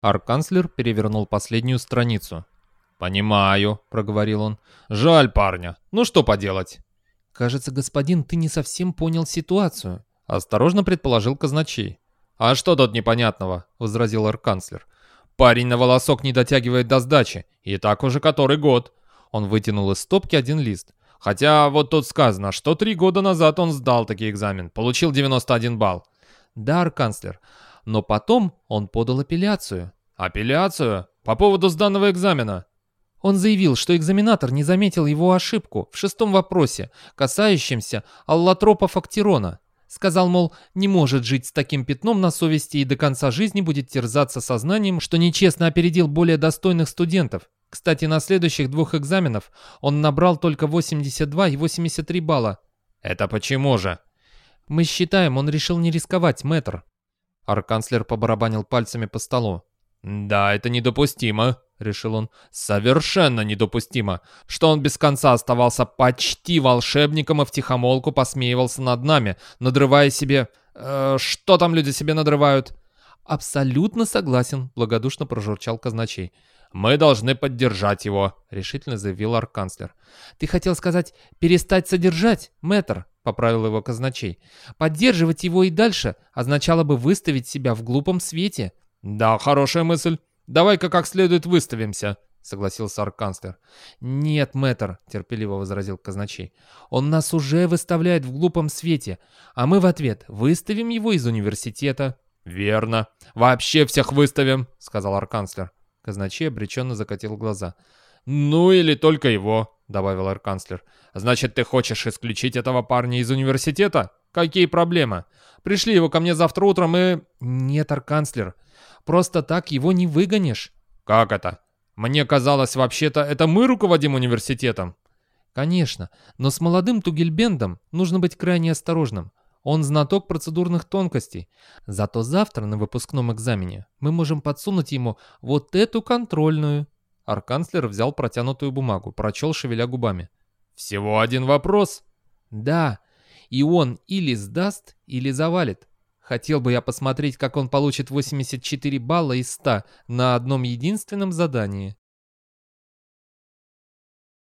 Арканцлер перевернул последнюю страницу. «Понимаю», — проговорил он. «Жаль парня. Ну что поделать?» «Кажется, господин, ты не совсем понял ситуацию», — осторожно предположил казначей. «А что тут непонятного?» — возразил арканцлер. «Парень на волосок не дотягивает до сдачи, и так уже который год». Он вытянул из стопки один лист. Хотя вот тут сказано, что три года назад он сдал такой экзамен, получил 91 балл. Да, арканцлер, но потом он подал апелляцию. Апелляцию? По поводу сданного экзамена? Он заявил, что экзаменатор не заметил его ошибку в шестом вопросе, касающемся аллотропа фактирона. Сказал, мол, не может жить с таким пятном на совести и до конца жизни будет терзаться сознанием, что нечестно опередил более достойных студентов. Кстати, на следующих двух экзаменах он набрал только 82 и 83 балла. Это почему же? Мы считаем, он решил не рисковать, мэтр. Арканцлер побарабанил пальцами по столу. «Да, это недопустимо», — решил он. «Совершенно недопустимо, что он без конца оставался почти волшебником и втихомолку посмеивался над нами, надрывая себе... Э, что там люди себе надрывают?» «Абсолютно согласен», — благодушно прожурчал казначей. «Мы должны поддержать его», — решительно заявил арканцлер. «Ты хотел сказать, перестать содержать, мэтр?» — поправил его казначей. «Поддерживать его и дальше означало бы выставить себя в глупом свете». «Да, хорошая мысль. Давай-ка как следует выставимся», — согласился арканцлер. «Нет, мэтр», — терпеливо возразил казначей. «Он нас уже выставляет в глупом свете, а мы в ответ выставим его из университета». «Верно. Вообще всех выставим», — сказал арканцлер. Казначей обреченно закатил глаза. «Ну или только его», — добавил арканцлер. «Значит, ты хочешь исключить этого парня из университета? Какие проблемы? Пришли его ко мне завтра утром и...» «Нет, арканцлер, просто так его не выгонишь». «Как это? Мне казалось, вообще-то, это мы руководим университетом». «Конечно, но с молодым Тугельбендом нужно быть крайне осторожным. Он знаток процедурных тонкостей. Зато завтра на выпускном экзамене мы можем подсунуть ему вот эту контрольную». Арканцлер взял протянутую бумагу, прочел, шевеля губами. «Всего один вопрос?» «Да, и он или сдаст, или завалит. Хотел бы я посмотреть, как он получит 84 балла из 100 на одном единственном задании».